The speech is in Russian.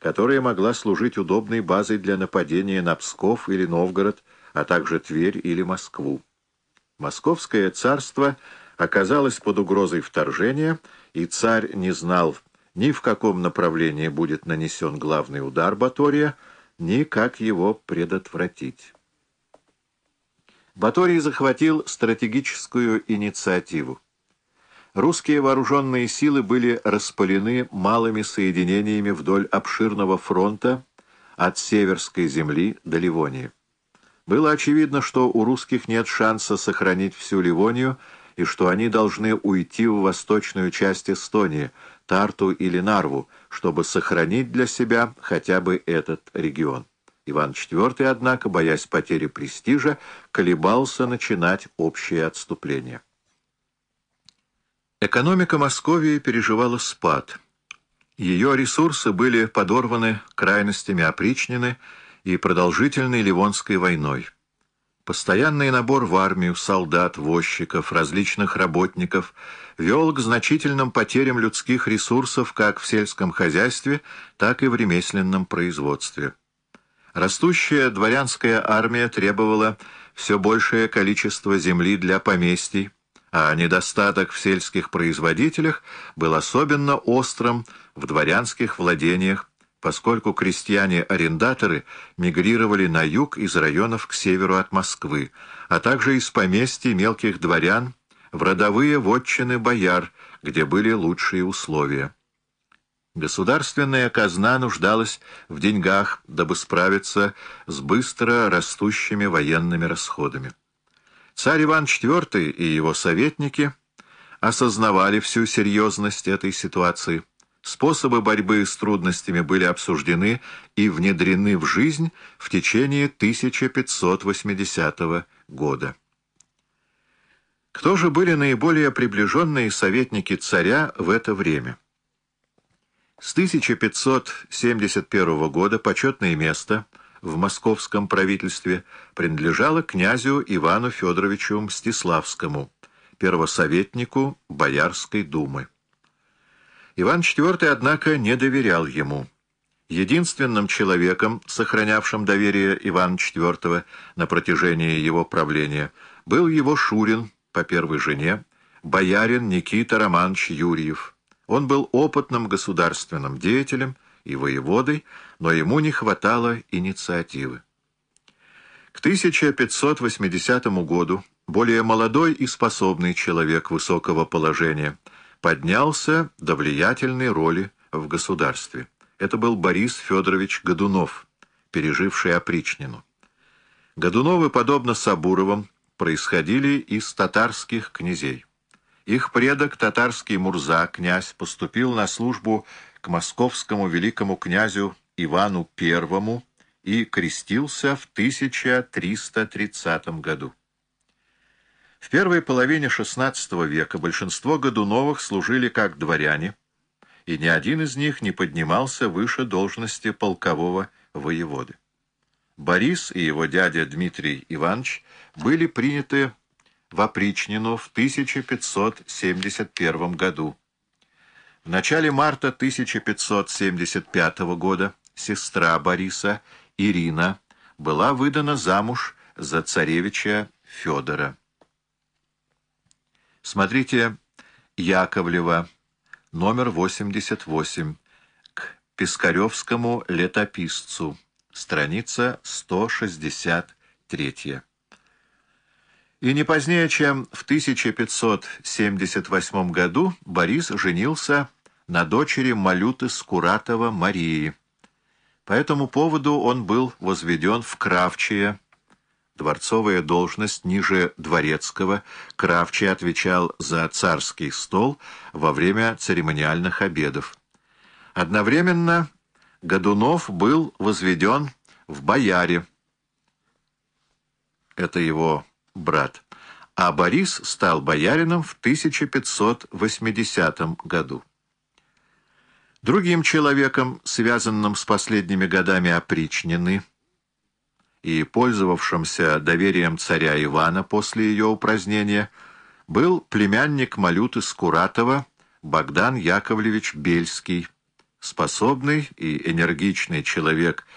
которая могла служить удобной базой для нападения на Псков или Новгород, а также Тверь или Москву. Московское царство оказалось под угрозой вторжения, и царь не знал ни в каком направлении будет нанесен главный удар Батория, ни как его предотвратить. Баторий захватил стратегическую инициативу. Русские вооруженные силы были распылены малыми соединениями вдоль обширного фронта от Северской земли до Ливонии. Было очевидно, что у русских нет шанса сохранить всю Ливонию и что они должны уйти в восточную часть Эстонии, Тарту или Нарву, чтобы сохранить для себя хотя бы этот регион. Иван IV, однако, боясь потери престижа, колебался начинать общее отступление. Экономика Московии переживала спад. Ее ресурсы были подорваны крайностями опричнины и продолжительной Ливонской войной. Постоянный набор в армию солдат, возчиков, различных работников вел к значительным потерям людских ресурсов как в сельском хозяйстве, так и в ремесленном производстве. Растущая дворянская армия требовала все большее количество земли для поместий, а недостаток в сельских производителях был особенно острым в дворянских владениях, поскольку крестьяне-арендаторы мигрировали на юг из районов к северу от Москвы, а также из поместий мелких дворян в родовые вотчины бояр, где были лучшие условия. Государственная казна нуждалась в деньгах, дабы справиться с быстро растущими военными расходами. Царь Иван IV и его советники осознавали всю серьезность этой ситуации. Способы борьбы с трудностями были обсуждены и внедрены в жизнь в течение 1580 года. Кто же были наиболее приближенные советники царя в это время? С 1571 года почетное место – в московском правительстве принадлежала князю Ивану Федоровичу Мстиславскому, первосоветнику Боярской думы. Иван IV, однако, не доверял ему. Единственным человеком, сохранявшим доверие Ивана IV на протяжении его правления, был его Шурин по первой жене, боярин Никита Романович Юрьев. Он был опытным государственным деятелем, и воеводой, но ему не хватало инициативы. К 1580 году более молодой и способный человек высокого положения поднялся до влиятельной роли в государстве. Это был Борис Федорович Годунов, переживший опричнину. Годуновы, подобно Сабуровым, происходили из татарских князей. Их предок, татарский Мурза, князь, поступил на службу к московскому великому князю Ивану I и крестился в 1330 году. В первой половине XVI века большинство Годуновых служили как дворяне, и ни один из них не поднимался выше должности полкового воеводы. Борис и его дядя Дмитрий Иванович были приняты в опричнину в 1571 году, в начале марта 1575 года сестра Бориса, Ирина, была выдана замуж за царевича Федора. Смотрите Яковлева, номер 88, к Пискаревскому летописцу, страница 163. И не позднее, чем в 1578 году Борис женился на дочери Малюты Скуратова Марии. По этому поводу он был возведен в Кравчие, дворцовая должность ниже дворецкого. Кравчий отвечал за царский стол во время церемониальных обедов. Одновременно Годунов был возведен в бояре. Это его брат, а Борис стал боярином в 1580 году. Другим человеком, связанным с последними годами опричнины и пользовавшимся доверием царя Ивана после ее упразднения, был племянник Малюты Скуратова Богдан Яковлевич Бельский, Способный и энергичный человек